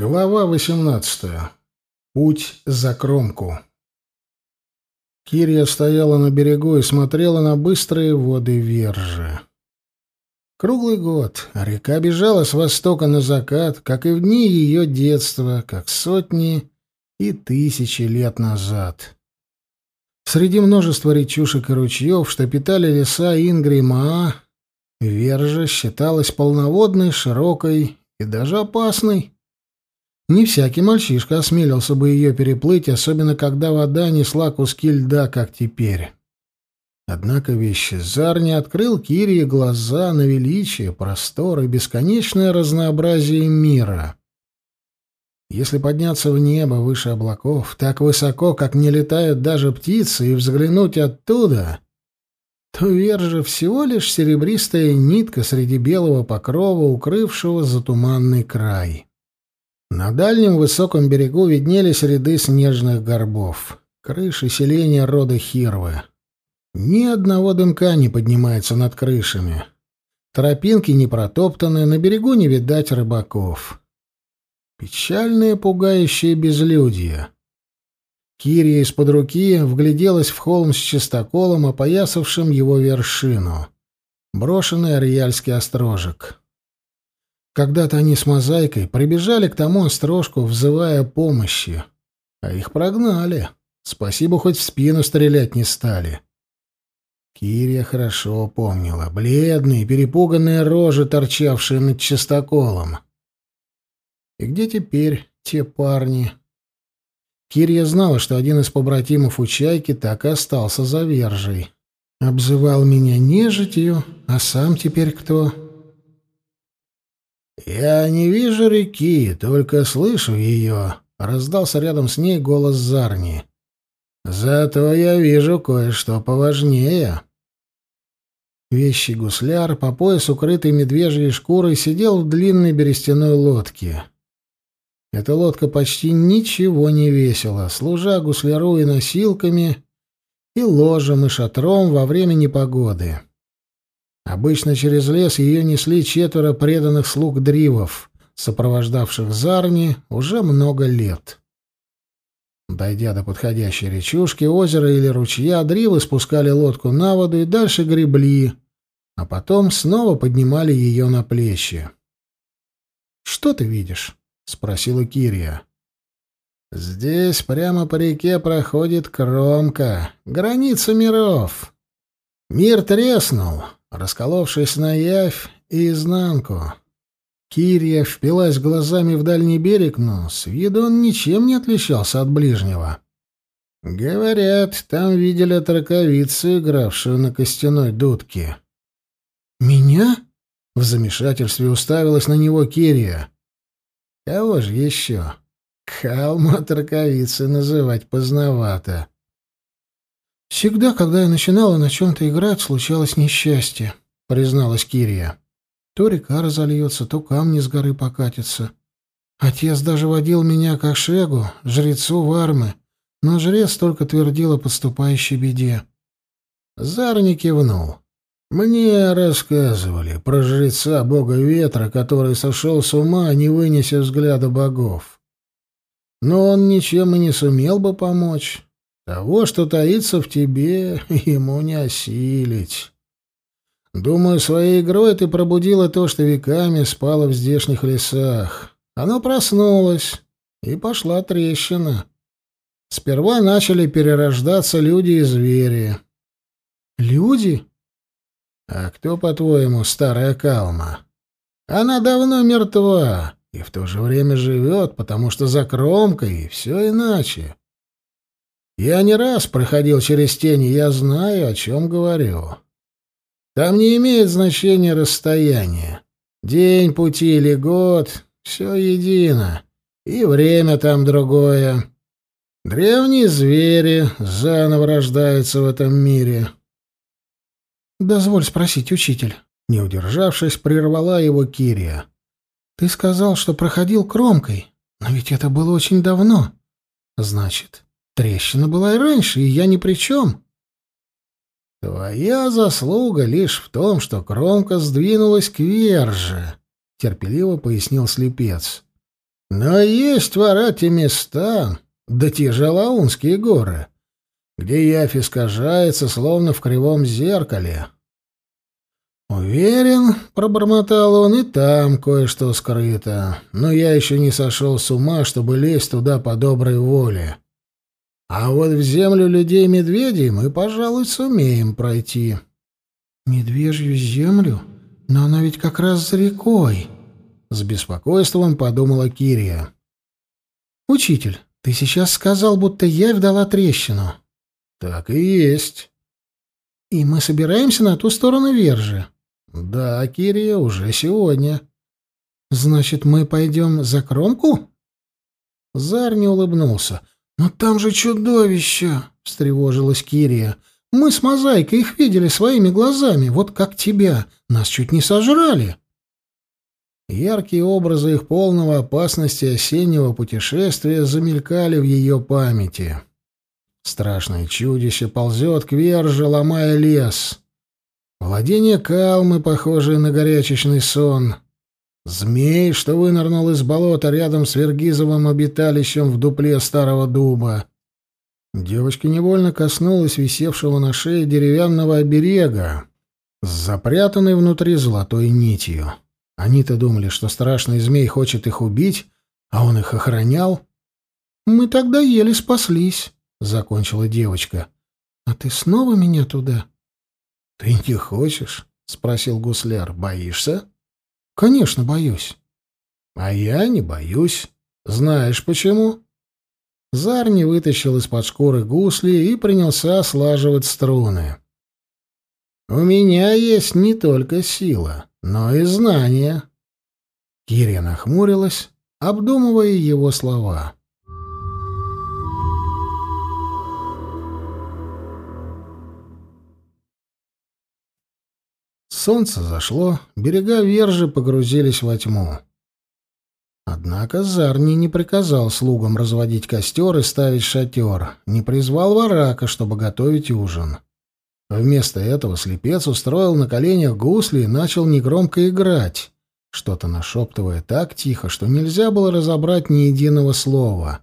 Глава 18. Путь за кромку. Кирия стояла на берегу и смотрела на быстрые воды Вержи. Круглый год река бежала с востока на закат, как и в дни ее детства, как сотни и тысячи лет назад. Среди множества речушек и ручьев, что питали леса Ингри и Маа, Вержа считалась полноводной, широкой и даже опасной. Не всякий мальчишка осмелился бы ее переплыть, особенно когда вода несла куски льда, как теперь. Однако Вещезар не открыл Кирии глаза на величие, простор и бесконечное разнообразие мира. Если подняться в небо выше облаков, так высоко, как не летают даже птицы, и взглянуть оттуда, то Вержа всего лишь серебристая нитка среди белого покрова, укрывшего затуманный край. На дальнем высоком берегу виднелись ряды снежных горбов, крыши селения рода Хирвы. Ни одного дымка не поднимается над крышами. Тропинки не протоптаны, на берегу не видать рыбаков. Печальное пугающее безлюдье. Кирия из-под руки вгляделась в холм с чистоколом, опоясавшим его вершину. Брошенный ариальский острожек. Когда-то они с мозаикой прибежали к тому острожку, взывая помощи. А их прогнали. Спасибо, хоть в спину стрелять не стали. Кирия хорошо помнила. Бледные, перепуганные рожи, торчавшие над чистоколом. И где теперь те парни? Кирия знала, что один из побратимов у Чайки так и остался завержей. Обзывал меня нежитью, а сам теперь кто? «Я не вижу реки, только слышу ее», — раздался рядом с ней голос Зарни. «Зато я вижу кое-что поважнее». Вещий гусляр, по пояс укрытый медвежьей шкурой, сидел в длинной берестяной лодке. Эта лодка почти ничего не весила, служа гусляру и носилками, и ложем, и шатром во время непогоды. Обычно через лес ее несли четверо преданных слуг дривов, сопровождавших Зарни уже много лет. Дойдя до подходящей речушки, озера или ручья, дривы спускали лодку на воду и дальше гребли, а потом снова поднимали ее на плечи. «Что ты видишь?» — спросила Кирия. «Здесь прямо по реке проходит кромка, граница миров. Мир треснул, расколовшись на явь и изнанку. Кирия впилась глазами в дальний берег, но с виду он ничем не отличался от ближнего. Говорят, там видели траковицу, игравшую на костяной дудке. «Меня?» — в замешательстве уставилась на него Кирия. «Кого же еще? Калма траковицы называть поздновато». «Всегда, когда я начинала на чем-то играть, случалось несчастье», — призналась Кирия. «То река разольется, то камни с горы покатятся. Отец даже водил меня к Шегу, жрецу Вармы, но жрец только твердил о подступающей беде». Зарни кивнул. «Мне рассказывали про жреца бога ветра, который сошел с ума, не вынеся взгляда богов. Но он ничем и не сумел бы помочь». Того, что таится в тебе, ему не осилить. Думаю, своей игрой ты пробудила то, что веками спало в здешних лесах. Оно проснулось, и пошла трещина. Сперва начали перерождаться люди и звери. Люди? А кто, по-твоему, старая Калма? Она давно мертва и в то же время живет, потому что за кромкой все иначе. Я не раз проходил через тени, я знаю, о чем говорю. Там не имеет значения расстояние. День пути или год — все едино. И время там другое. Древние звери заново рождаются в этом мире. «Дозволь спросить, учитель». Не удержавшись, прервала его Кирия. «Ты сказал, что проходил кромкой, но ведь это было очень давно. Значит, Трещина была и раньше, и я ни при чем. Твоя заслуга лишь в том, что кромка сдвинулась к верже, терпеливо пояснил слепец. Но есть в Арате места, да те же Лаунские горы, где явь искажается, словно в кривом зеркале. «Уверен», — пробормотал он, — «и там кое-что скрыто, но я еще не сошел с ума, чтобы лезть туда по доброй воле. А вот в землю людей-медведей мы, пожалуй, сумеем пройти». «Медвежью землю? Но она ведь как раз за рекой», — с беспокойством подумала Кирия. «Учитель, ты сейчас сказал, будто явь дала трещину». «Так и есть». «И мы собираемся на ту сторону Вержи». «Да, Кирия, уже сегодня». «Значит, мы пойдем за кромку?» Зар не улыбнулся. «Но там же чудовище!» — встревожилась Кирия. «Мы с Мозаикой их видели своими глазами, вот как тебя. Нас чуть не сожрали». Яркие образы их полного опасности осеннего путешествия замелькали в ее памяти. Страшное чудище ползет к верже, ломая лес. Владение Калмы, похожее на горячечный сон. Змей, что вынырнул из болота рядом с Вергизовым обиталищем в дупле старого дуба. Девочка невольно коснулась висевшего на шее деревянного оберега с запрятанной внутри золотой нитью. Они-то думали, что страшный змей хочет их убить, а он их охранял. «Мы тогда еле спаслись», — закончила девочка. «А ты снова меня туда?» «Ты не хочешь?» — спросил гусляр. «Боишься?» «Конечно, боюсь». «А я не боюсь. Знаешь почему?» Зарни вытащил из-под шкуры гусли и принялся слаживать струны. «У меня есть не только сила, но и знания». Кирия нахмурилась, обдумывая его слова. Солнце зашло, берега Вержи погрузились во тьму. Однако Зарни не приказал слугам разводить костер и ставить шатер, не призвал варака, чтобы готовить ужин. Вместо этого слепец устроил на коленях гусли и начал негромко играть, что-то нашептывая так тихо, что нельзя было разобрать ни единого слова.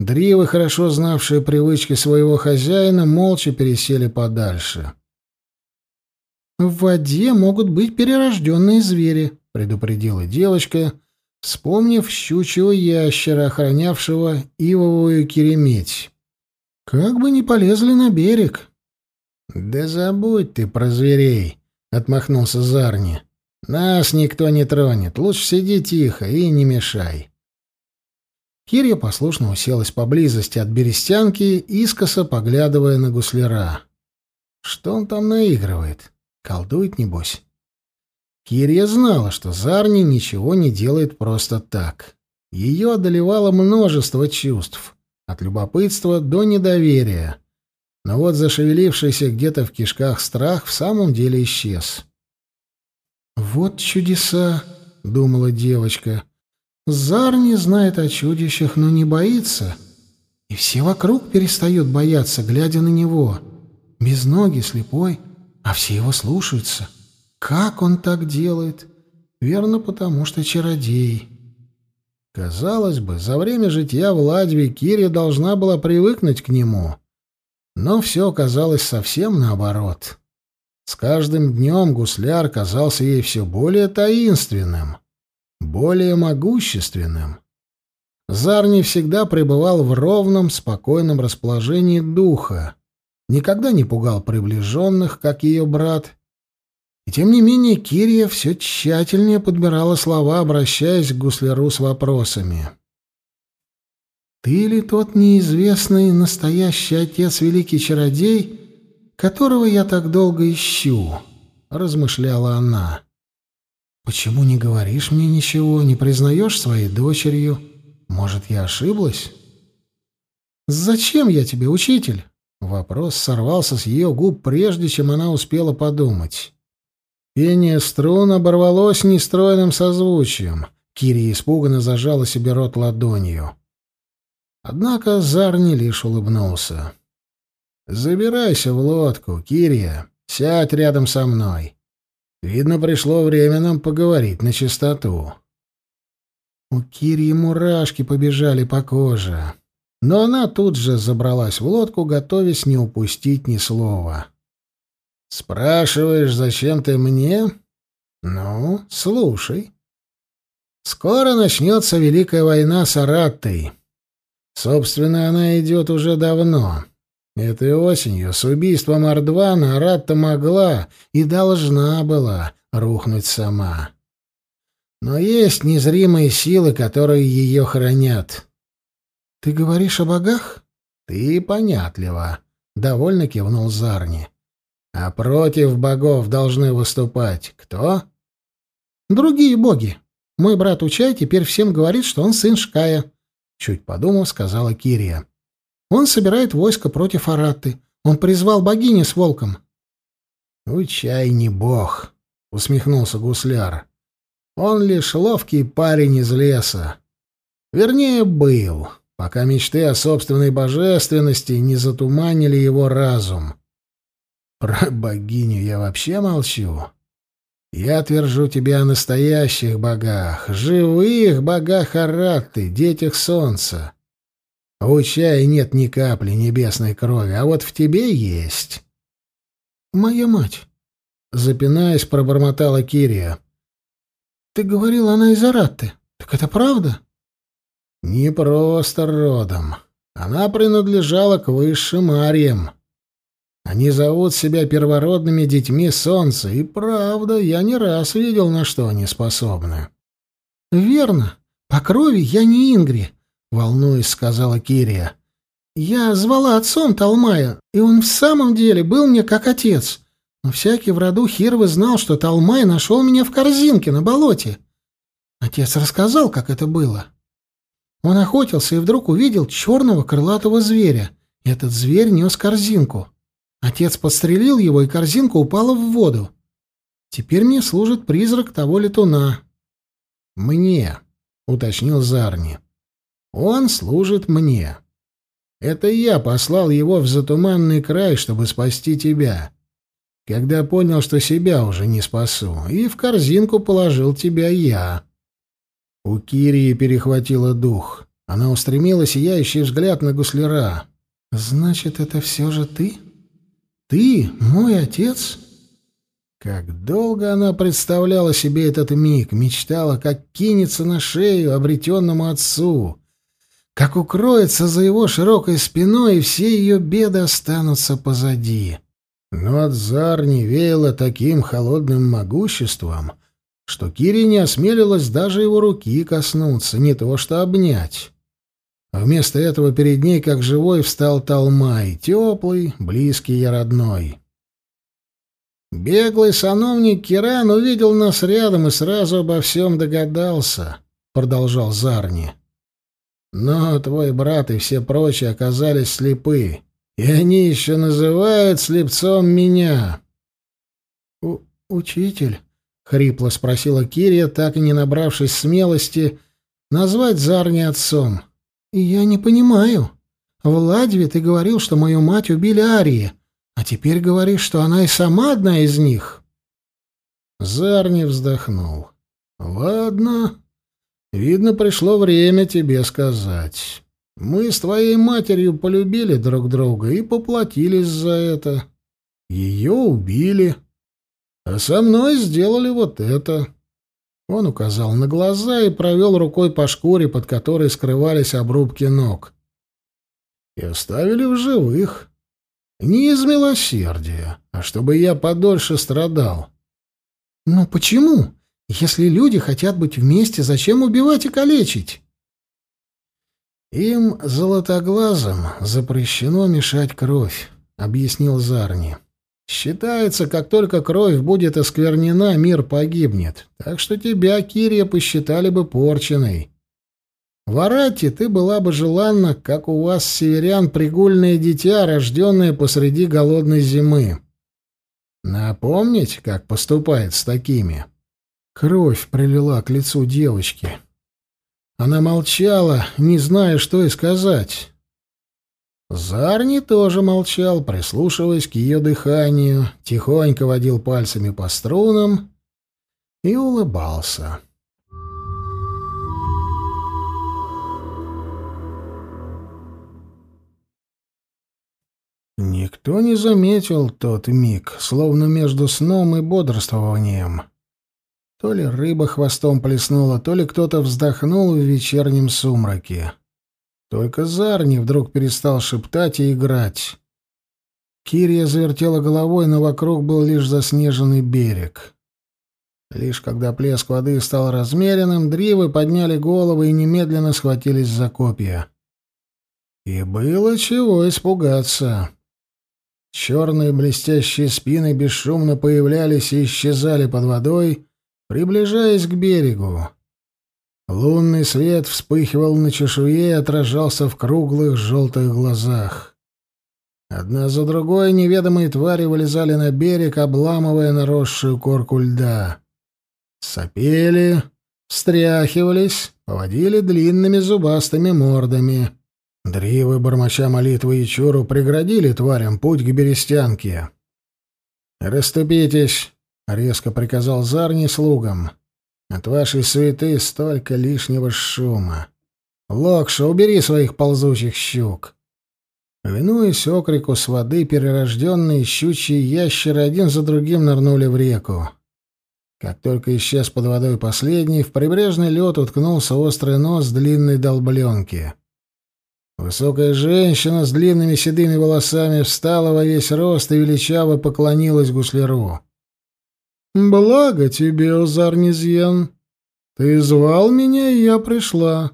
Дривы, хорошо знавшие привычки своего хозяина, молча пересели подальше. «В воде могут быть перерожденные звери», — предупредила девочка, вспомнив щучьего ящера, охранявшего ивовую кереметь. «Как бы не полезли на берег». «Да забудь ты про зверей», — отмахнулся Зарни. «Нас никто не тронет. Лучше сиди тихо и не мешай». Кирья послушно уселась поблизости от берестянки, искоса поглядывая на гусляра. Что он там наигрывает? Колдует, небось. Кирия знала, что Зарни ничего не делает просто так. Ее одолевало множество чувств, от любопытства до недоверия. Но вот зашевелившийся где-то в кишках страх в самом деле исчез. «Вот чудеса!» — думала девочка. «Зарни знает о чудищах, но не боится. И все вокруг перестают бояться, глядя на него. Без ноги, слепой, а все его слушаются. Как он так делает? Верно, потому что чародей. Казалось бы, за время житья в Ладве Кирия должна была привыкнуть к нему. Но все оказалось совсем наоборот. С каждым днем гусляр казался ей все более таинственным, более могущественным. Зарни всегда пребывал в ровном, спокойном расположении духа, никогда не пугал приближенных, как ее брат. И тем не менее Кирия все тщательнее подбирала слова, обращаясь к гусляру с вопросами. «Ты ли тот неизвестный настоящий отец великий чародей, которого я так долго ищу?» — размышляла она. «Почему не говоришь мне ничего, не признаешь своей дочерью? Может, я ошиблась?» «Зачем я тебе, учитель?» Вопрос сорвался с ее губ, прежде чем она успела подумать. Пение струн оборвалось нестройным созвучием. Кири испуганно зажала себе рот ладонью. Однако Зарни лишь улыбнулся. «Забирайся в лодку, Кирия. Сядь рядом со мной. Видно, пришло время нам поговорить на чистоту». У Кирии мурашки побежали по коже. Но она тут же забралась в лодку, готовясь не упустить ни слова. «Спрашиваешь, зачем ты мне?» «Ну, слушай. Скоро начнется Великая война с Араттой. Собственно, она идет уже давно. Этой осенью с убийством Ардвана Аратта могла и должна была рухнуть сама. Но есть незримые силы, которые ее хранят. «Ты говоришь о богах?» «Ты понятливо», — довольно кивнул Зарни. «А против богов должны выступать кто?» «Другие боги. Мой брат Учай теперь всем говорит, что он сын Шкая», — чуть подумав, сказала Кирия. «Он собирает войско против Аратты. Он призвал богини с волком». «Учай не бог», — усмехнулся гусляр. «Он лишь ловкий парень из леса. Вернее, был пока мечты о собственной божественности не затуманили его разум. Про богиню я вообще молчу. Я твержу тебе о настоящих богах, живых богах Аратты, детях солнца. У чая нет ни капли небесной крови, а вот в тебе есть. Моя мать, запинаясь, пробормотала Кирия. Ты говорил, она из Аратты. Так это правда? Не просто родом. Она принадлежала к высшим ариям. Они зовут себя первородными детьми солнца, и правда, я не раз видел, на что они способны. «Верно. По крови я не Ингри», — волнуясь, сказала Кирия. «Я звала отцом Талмая, и он в самом деле был мне как отец. Но всякий в роду Хирвы знал, что Талмай нашел меня в корзинке на болоте. Отец рассказал, как это было. Он охотился и вдруг увидел черного крылатого зверя. Этот зверь нес корзинку. Отец подстрелил его, и корзинка упала в воду. Теперь мне служит призрак того летуна. «Мне», — уточнил Зарни. «Он служит мне. Это я послал его в затуманный край, чтобы спасти тебя. Когда понял, что себя уже не спасу, и в корзинку положил тебя я». У Кирии перехватило дух. Она устремила сияющий взгляд на гусляра. «Значит, это все же ты? Ты, мой отец?» Как долго она представляла себе этот миг, мечтала, как кинется на шею обретенному отцу, как укроется за его широкой спиной, и все ее беды останутся позади. Но от Зарни веяло таким холодным могуществом — что Кири не осмелилась даже его руки коснуться, не то что обнять. Вместо этого перед ней, как живой, встал Талмай, теплый, близкий и родной. «Беглый сановник Киран увидел нас рядом и сразу обо всем догадался», — продолжал Зарни. «Но твой брат и все прочие оказались слепы, и они еще называют слепцом меня». «Учитель», — хрипло спросила Кирия, так и не набравшись смелости назвать Зарни отцом. «И я не понимаю. В Ладве ты говорил, что мою мать убили Арии, а теперь говоришь, что она и сама одна из них». Зарни вздохнул. «Ладно. Видно, пришло время тебе сказать. Мы с твоей матерью полюбили друг друга и поплатились за это. Ее убили». А со мной сделали вот это. Он указал на глаза и провел рукой по шкуре, под которой скрывались обрубки ног. И оставили в живых. Не из милосердия, а чтобы я подольше страдал. Но почему? Если люди хотят быть вместе, зачем убивать и калечить? Им, золотоглазым, запрещено мешать кровь, объяснил Зарни. Считается, как только кровь будет осквернена, мир погибнет. Так что тебя, Кирия, посчитали бы порченой. В Арате ты была бы желанна, как у вас, северян, пригульное дитя, рожденное посреди голодной зимы. Напомнить, как поступает с такими? Кровь прилила к лицу девочки. Она молчала, не зная, что и сказать. Зарни тоже молчал, прислушиваясь к ее дыханию, тихонько водил пальцами по струнам и улыбался. Никто не заметил тот миг, словно между сном и бодрствованием. То ли рыба хвостом плеснула, то ли кто-то вздохнул в вечернем сумраке. Только Зарни вдруг перестал шептать и играть. Кирия завертела головой, но вокруг был лишь заснеженный берег. Лишь когда плеск воды стал размеренным, дривы подняли головы и немедленно схватились за копья. И было чего испугаться. Черные блестящие спины бесшумно появлялись и исчезали под водой, приближаясь к берегу. Лунный свет вспыхивал на чешуе и отражался в круглых желтых глазах. Одна за другой неведомые твари вылезали на берег, обламывая наросшую корку льда. Сопели, встряхивались, поводили длинными зубастыми мордами. Дривы, бормоча молитвы и чуру, преградили тварям путь к берестянке. «Раступитесь!» — резко приказал Зарни слугам. «От вашей суеты столько лишнего шума. Локша, убери своих ползучих щук!» Повинуясь окрику с воды, перерожденные щучьи ящеры один за другим нырнули в реку. Как только исчез под водой последний, в прибрежный лед уткнулся острый нос длинной долбленки. Высокая женщина с длинными седыми волосами встала во весь рост и величаво поклонилась гусляру. «Благо тебе, Озар Низьен! Ты звал меня, и я пришла».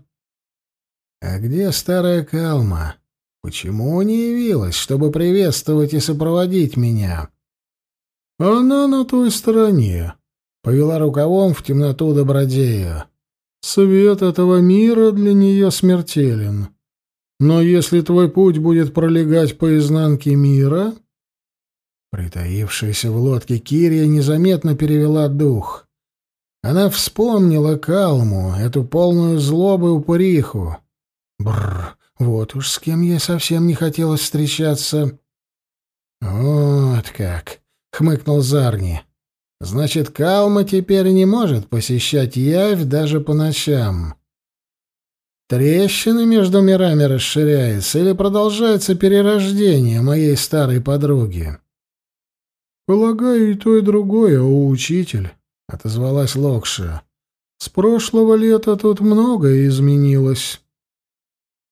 «А где старая Калма? Почему не явилась, чтобы приветствовать и сопроводить меня?» «Она на той стороне», Повела рукавом в темноту добродея. Свет этого мира для нее смертелен. Но если твой путь будет пролегать по изнанке мира... Притаившаяся в лодке Кирия незаметно перевела дух. Она вспомнила Калму, эту полную злобы упыриху. Бррр, вот уж с кем ей совсем не хотелось встречаться. «Вот как!» — хмыкнул Зарни. Значит, Калма теперь не может посещать Явь даже по ночам. Трещина между мирами расширяется или продолжается перерождение моей старой подруги? Полагаю, и то, и другое, о учитель, отозвалась Локша. С прошлого лета тут многое изменилось.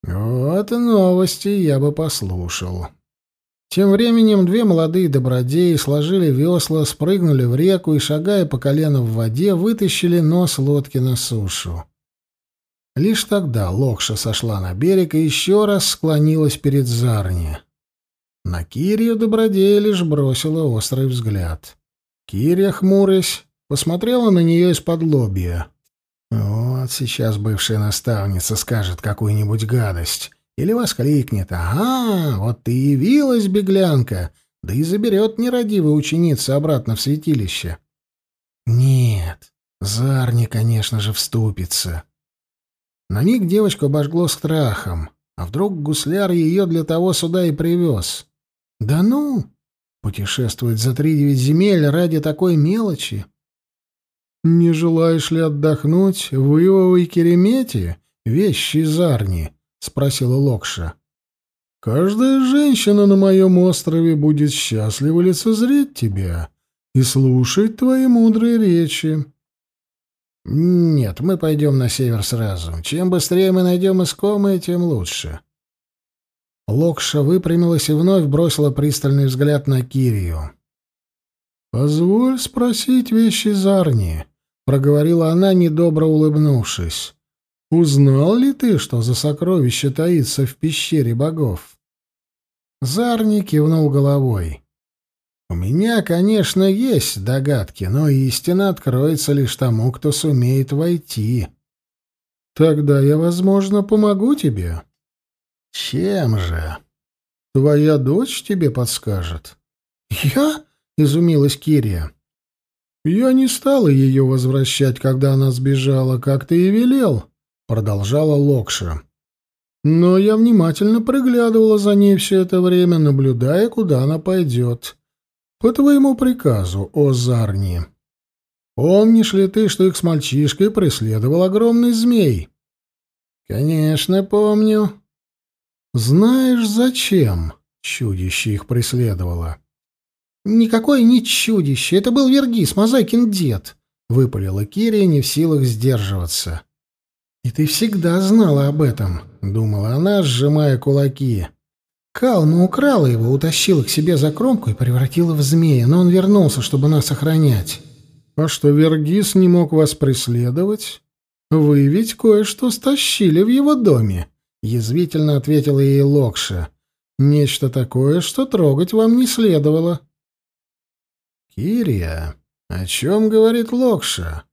Вот новости я бы послушал. Тем временем две молодые добродеи сложили весла, спрыгнули в реку и, шагая по колено в воде, вытащили нос лодки на сушу. Лишь тогда Локша сошла на берег и еще раз склонилась перед Зарни. На Кирию добродея лишь бросила острый взгляд. Кирия, хмурясь, посмотрела на нее из-под лобья. «Вот сейчас бывшая наставница скажет какую-нибудь гадость» Или воскликнет «Ага, вот ты явилась, беглянка!» Да и заберет нерадивая ученица обратно в святилище. Нет, Зарни, конечно же, вступится. На миг девочку обожгло страхом. А вдруг гусляр ее для того сюда и привез? Да ну! Путешествовать за три девять земель ради такой мелочи? Не желаешь ли отдохнуть в Ивовой Керемете, вещи Зарни? — спросила Локша. «Каждая женщина на моем острове будет счастлива лицезреть тебя и слушать твои мудрые речи». «Нет, мы пойдем на север сразу. Чем быстрее мы найдем искомое, тем лучше». Локша выпрямилась и вновь бросила пристальный взгляд на Кирию. «Позволь спросить вещи Зарни», — проговорила она, недобро улыбнувшись. Узнал ли ты, что за сокровище таится в пещере богов? Зарни кивнул головой. У меня, конечно, есть догадки, но истина откроется лишь тому, кто сумеет войти. Тогда я, возможно, помогу тебе. Чем же? Твоя дочь тебе подскажет. Я? изумилась Кирия. Я не стала ее возвращать, когда она сбежала, как ты и велел продолжала Локша. Но я внимательно приглядывала за ней все это время, наблюдая, куда она пойдет. По твоему приказу, о Зарни. Помнишь ли ты, что их с мальчишкой преследовал огромный змей? Конечно, помню. Знаешь, зачем? Чудище их преследовало. «Никакое не чудище, это был Вергис, Мозайкин дед», — выпалила Кирия, не в силах сдерживаться. «И ты всегда знала об этом», — думала она, сжимая кулаки. «Калма украла его, утащила к себе за кромку и превратила в змея, но он вернулся, чтобы нас охранять». «А что, Вергис не мог вас преследовать? Вы ведь кое-что стащили в его доме», — язвительно ответила ей Локша. «Нечто такое, что трогать вам не следовало». «Кирия, о чем говорит Локша?»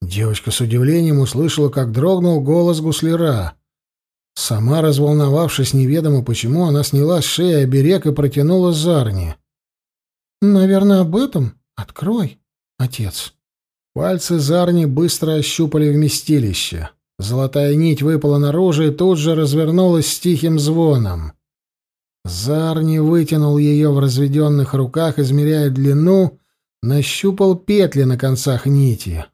Девочка с удивлением услышала, как дрогнул голос гусляра. Сама, разволновавшись неведомо почему, она сняла с шеи оберег и протянула Зарни. «Наверное, об этом? Открой, отец». Пальцы Зарни быстро ощупали вместилище. Золотая нить выпала наружу и тут же развернулась с тихим звоном. Зарни вытянул ее в разведенных руках, измеряя длину, нащупал петли на концах нити.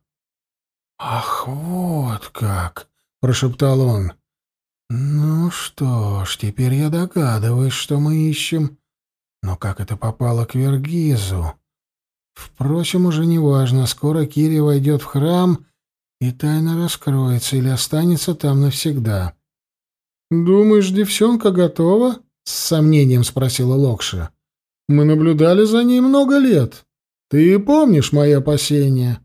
«Ах, вот как!» — прошептал он. «Ну что ж, теперь я догадываюсь, что мы ищем. Но как это попало к Вергизу? Впрочем, уже не важно. Скоро Кири войдет в храм, и тайна раскроется или останется там навсегда». «Думаешь, девчонка готова?» — с сомнением спросила Локша. «Мы наблюдали за ней много лет. Ты помнишь мои опасения?»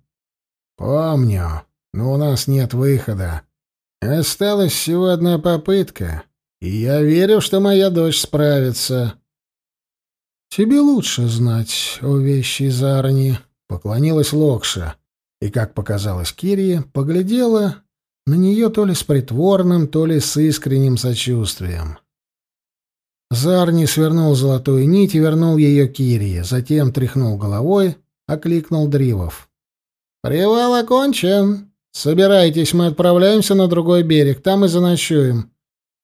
«Помню, но у нас нет выхода. Осталась всего одна попытка, и я верю, что моя дочь справится». «Тебе лучше знать о вещи Зарни», — поклонилась Локша, и, как показалось Кирии, поглядела на нее то ли с притворным, то ли с искренним сочувствием. Зарни свернул золотую нить и вернул ее Кирии, затем тряхнул головой, окликнул Дривов. «Привал окончен. Собирайтесь, мы отправляемся на другой берег, там и заночуем.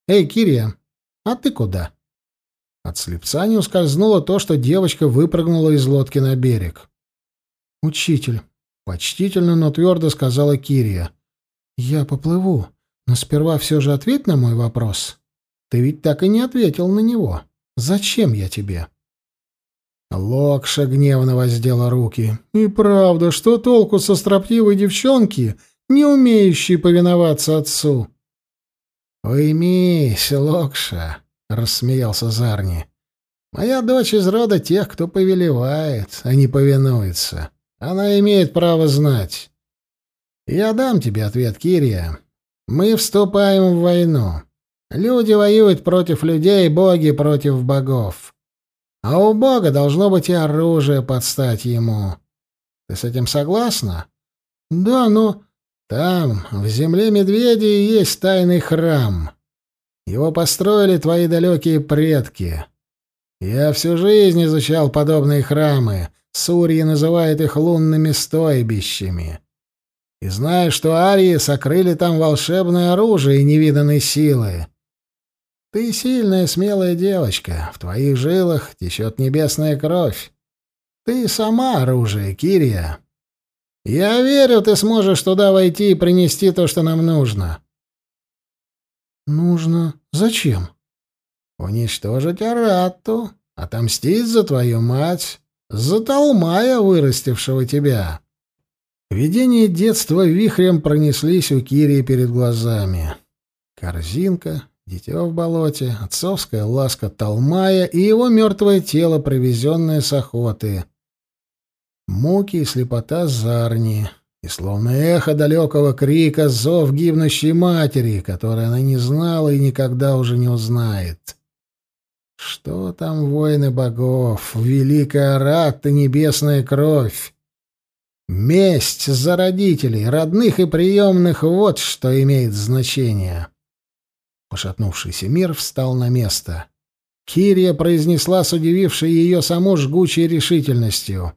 Эй, Кирия, а ты куда?» От слепца не ускользнуло то, что девочка выпрыгнула из лодки на берег. «Учитель», — почтительно, но твердо сказала Кирия, — «я поплыву, но сперва все же ответь на мой вопрос. Ты ведь так и не ответил на него. Зачем я тебе?» Локша гневно воздела руки. «И правда, что толку со строптивой девчонки, не умеющей повиноваться отцу?» «Уймись, Локша», — рассмеялся Зарни. «Моя дочь из рода тех, кто повелевает, а не повинуется. Она имеет право знать. Я дам тебе ответ, Кирия. Мы вступаем в войну. Люди воюют против людей, боги против богов. А у Бога должно быть и оружие под стать ему. Ты с этим согласна? Да, но там, в земле медведей, есть тайный храм. Его построили твои далекие предки. Я всю жизнь изучал подобные храмы. Сурьи называют их лунными стойбищами. И знаю, что арии сокрыли там волшебное оружие невиданной силы. Ты сильная, смелая девочка, в твоих жилах течет небесная кровь. Ты сама оружие, Кирия. Я верю, ты сможешь туда войти и принести то, что нам нужно. Нужно? Зачем? Уничтожить Аратту, отомстить за твою мать, за Талмая, вырастившего тебя. Видения детства вихрем пронеслись у Кирии перед глазами. Корзинка, Дитё в болоте, отцовская ласка Талмая и его мертвое тело, привезенное с охоты. Муки и слепота Зарни, и словно эхо далекого крика зов гибнущей матери, которой она не знала и никогда уже не узнает. Что там воины богов, великая рата, небесная кровь? Месть за родителей, родных и приемных — вот что имеет значение. Пошатнувшийся мир встал на место. Кирия произнесла с удивившей ее саму жгучей решительностью.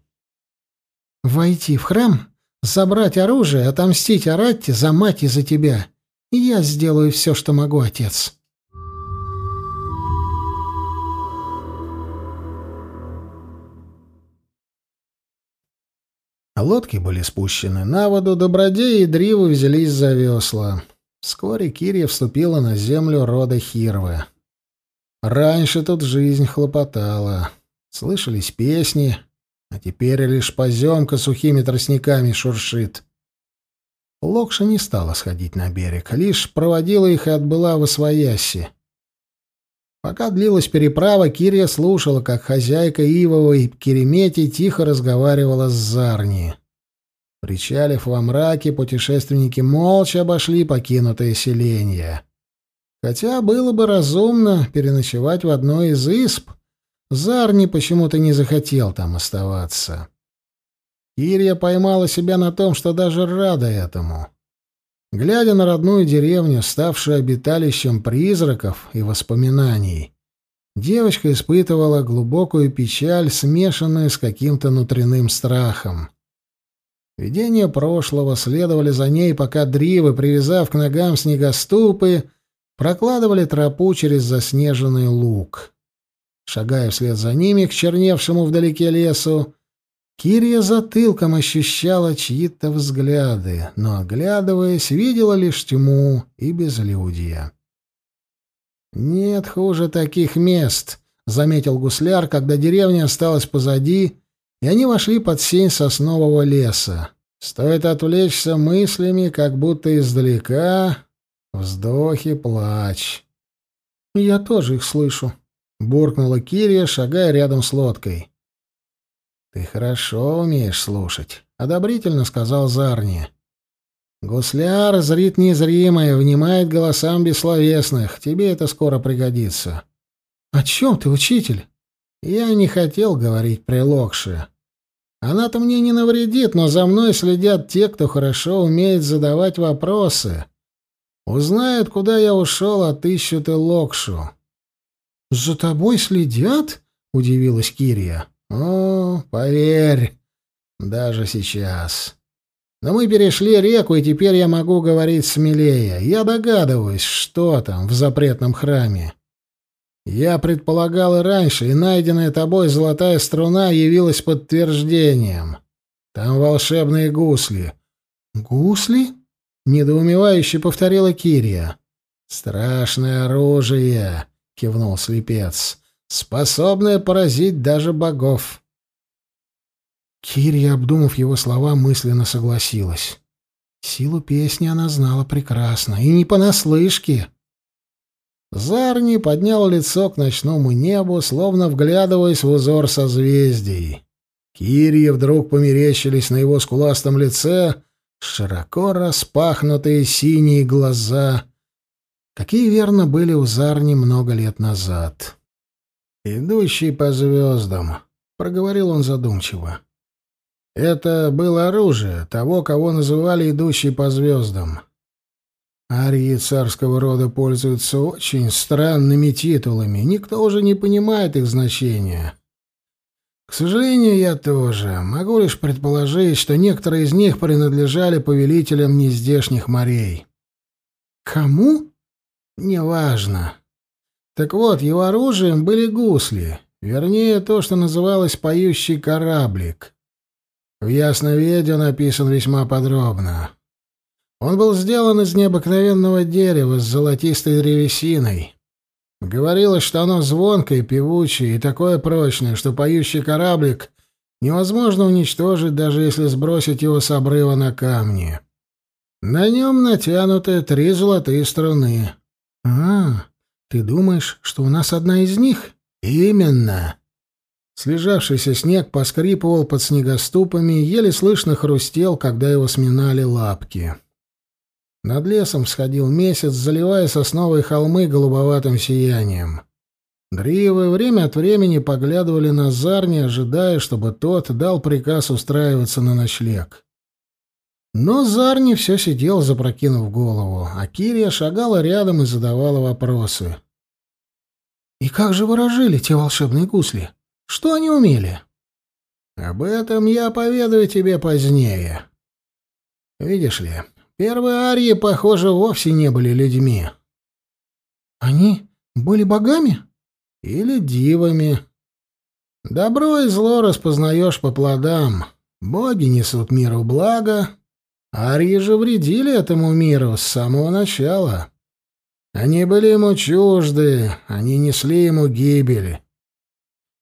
«Войти в храм, забрать оружие, отомстить Аратте за мать и за тебя. я сделаю все, что могу, отец». Лодки были спущены на воду, добродеи и дривы взялись за весла. Вскоре Кирия вступила на землю рода Хирвы. Раньше тут жизнь хлопотала. Слышались песни, а теперь лишь поземка сухими тростниками шуршит. Локша не стала сходить на берег, лишь проводила их и отбыла в Освояси. Пока длилась переправа, Кирия слушала, как хозяйка Ивовой Керемети тихо разговаривала с Зарни. Причалив во мраке, путешественники молча обошли покинутое селение. Хотя было бы разумно переночевать в одной из исп, Зарни почему-то не захотел там оставаться. Кирия поймала себя на том, что даже рада этому. Глядя на родную деревню, ставшую обиталищем призраков и воспоминаний, девочка испытывала глубокую печаль, смешанную с каким-то внутренним страхом. Видения прошлого следовали за ней, пока дривы, привязав к ногам снегоступы, прокладывали тропу через заснеженный луг. Шагая вслед за ними к черневшему вдалеке лесу, Кирия затылком ощущала чьи-то взгляды, но, оглядываясь, видела лишь тьму и безлюдье. «Нет хуже таких мест», — заметил гусляр, когда деревня осталась позади, и они вошли под сень соснового леса. Стоит отвлечься мыслями, как будто издалека, вздохи, плач. «Я тоже их слышу», — буркнула Кирия, шагая рядом с лодкой. «Ты хорошо умеешь слушать», — одобрительно сказал Зарни. «Гусляр зрит незримое, внимает голосам бессловесных. Тебе это скоро пригодится». «О чем ты, учитель?» «Я не хотел говорить при Локше. Она-то мне не навредит, но за мной следят те, кто хорошо умеет задавать вопросы. Узнают, куда я ушел, отыщут и Локшу». «За тобой следят?» — удивилась Кирия. «О, поверь, даже сейчас. Но мы перешли реку, и теперь я могу говорить смелее. Я догадываюсь, что там в запретном храме. Я предполагал и раньше, и найденная тобой золотая струна явилась подтверждением. Там волшебные гусли». «Гусли?» — недоумевающе повторила Кирия. «Страшное оружие», — кивнул слепец способная поразить даже богов. Кирия, обдумав его слова, мысленно согласилась. Силу песни она знала прекрасно, и не понаслышке. Зарни поднял лицо к ночному небу, словно вглядываясь в узор созвездий. Кирье вдруг померещились на его скуластом лице широко распахнутые синие глаза, какие верно были у Зарни много лет назад. «Идущий по звездам», — проговорил он задумчиво. «Это было оружие того, кого называли «идущий по звездам». Арии царского рода пользуются очень странными титулами, никто уже не понимает их значения. К сожалению, я тоже. Могу лишь предположить, что некоторые из них принадлежали повелителям нездешних морей. Кому? Неважно. Так вот, его оружием были гусли, вернее, то, что называлось «поющий кораблик». В Ясноведе он описан весьма подробно. Он был сделан из необыкновенного дерева с золотистой древесиной. Говорилось, что оно звонкое, певучее и такое прочное, что поющий кораблик невозможно уничтожить, даже если сбросить его с обрыва на камни. На нем натянуты три золотые струны. А, «Ты думаешь, что у нас одна из них?» «Именно!» Слежавшийся снег поскрипывал под снегоступами, еле слышно хрустел, когда его сминали лапки. Над лесом всходил месяц, заливая сосновые холмы голубоватым сиянием. Дривы время от времени поглядывали на Зарни, ожидая, чтобы тот дал приказ устраиваться на ночлег. Но Зарни все сидел, запрокинув голову, а Кирия шагала рядом и задавала вопросы. «И как же выражили те волшебные гусли? Что они умели?» «Об этом я поведаю тебе позднее. Видишь ли, первые арии, похоже, вовсе не были людьми». «Они были богами?» «Или дивами. Добро и зло распознаешь по плодам. Боги несут миру благо, Арии же вредили этому миру с самого начала. Они были ему чужды, они несли ему гибель.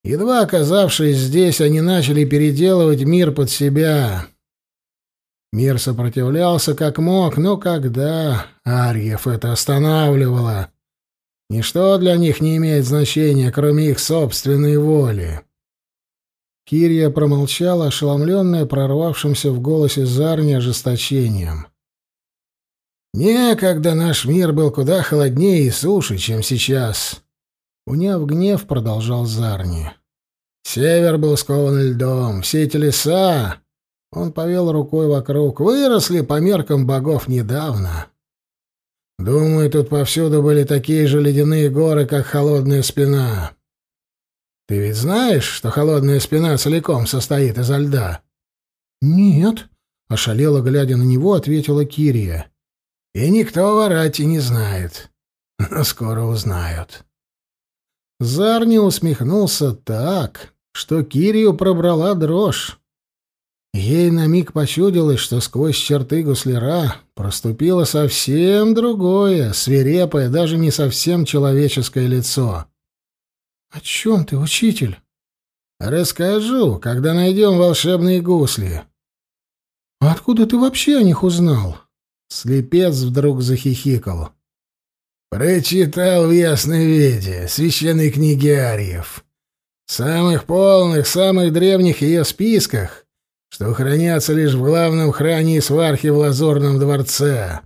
Едва оказавшись здесь, они начали переделывать мир под себя. Мир сопротивлялся как мог, но когда Арьев это останавливало, ничто для них не имеет значения, кроме их собственной воли. Кирия промолчала, ошеломленная прорвавшимся в голосе Зарни ожесточением. «Некогда наш мир был куда холоднее и суше, чем сейчас», — уняв гнев, продолжал Зарни. «Север был скован льдом, все эти леса...» Он повел рукой вокруг. «Выросли по меркам богов недавно. Думаю, тут повсюду были такие же ледяные горы, как холодная спина. Ты ведь знаешь, что холодная спина целиком состоит изо льда? Нет, ошалела глядя на него, ответила Кирия. И никто в Арате не знает. Но скоро узнают. Зарни усмехнулся так, что Кирию пробрала дрожь. Ей на миг почудилось, что сквозь черты гусляра проступило совсем другое, свирепое, даже не совсем человеческое лицо. «О чем ты, учитель?» «Расскажу, когда найдем волшебные гусли». «А откуда ты вообще о них узнал?» Слепец вдруг захихикал. «Прочитал в Ясной Веде, священной книге Ариев. Самых полных, самых древних ее списках, что хранятся лишь в главном храме и свархе в Лазурном дворце.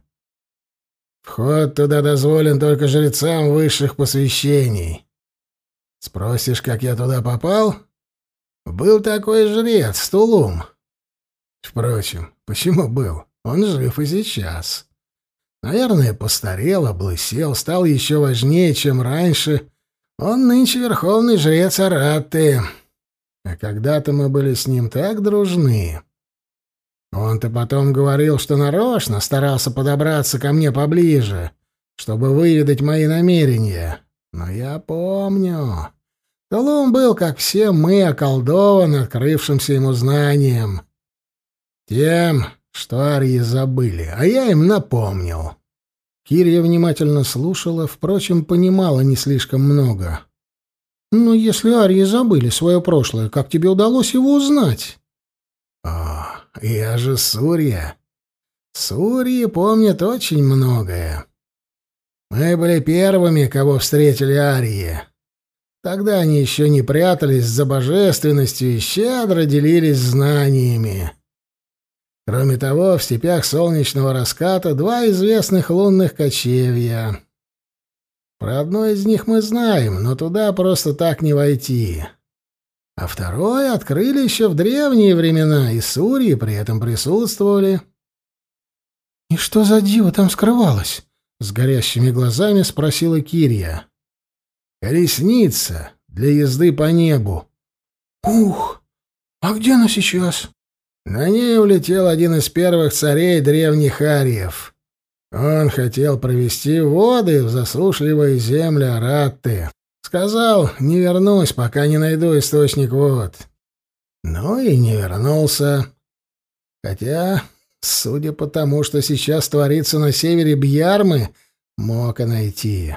Вход туда дозволен только жрецам высших посвящений». Спросишь, как я туда попал? Был такой жрец, Тулум. Впрочем, почему был? Он жив и сейчас. Наверное, постарел, облысел, стал еще важнее, чем раньше. Он нынче верховный жрец Аратты. А когда-то мы были с ним так дружны. Он-то потом говорил, что нарочно старался подобраться ко мне поближе, чтобы выведать мои намерения. Но я помню. Тулум был, как все мы, околдован открывшимся ему знанием. Тем, что арии забыли, а я им напомнил. Кирия внимательно слушала, впрочем, понимала не слишком много. «Но если арии забыли свое прошлое, как тебе удалось его узнать?» «О, я же Сурья. Сурьи помнят очень многое. Мы были первыми, кого встретили Арии. Тогда они еще не прятались за божественностью и щедро делились знаниями. Кроме того, в степях солнечного раската два известных лунных кочевья. Про одно из них мы знаем, но туда просто так не войти. А второе открыли еще в древние времена, и сурьи при этом присутствовали. «И что за диво там скрывалось?» С горящими глазами спросила Кирия. «Колесница для езды по небу». «Ух! А где она сейчас?» На ней улетел один из первых царей древних ариев. Он хотел провести воды в засушливые земли Аратты. Сказал, не вернусь, пока не найду источник вод. Ну и не вернулся. Хотя Судя по тому, что сейчас творится на севере Бьярмы, мог и найти.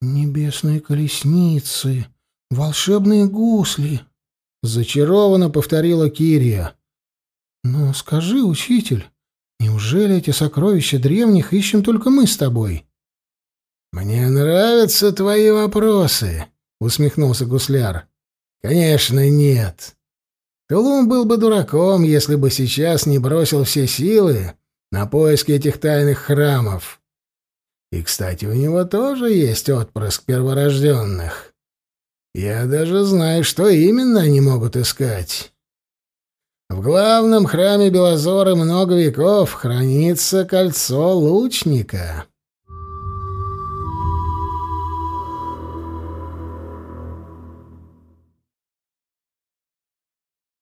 «Небесные колесницы, волшебные гусли», — зачарованно повторила Кирия. «Но скажи, учитель, неужели эти сокровища древних ищем только мы с тобой?» «Мне нравятся твои вопросы», — усмехнулся гусляр. «Конечно, нет. Тулум был бы дураком, если бы сейчас не бросил все силы на поиски этих тайных храмов. И, кстати, у него тоже есть отпрыск перворожденных. Я даже знаю, что именно они могут искать. В главном храме Белозора много веков хранится кольцо лучника.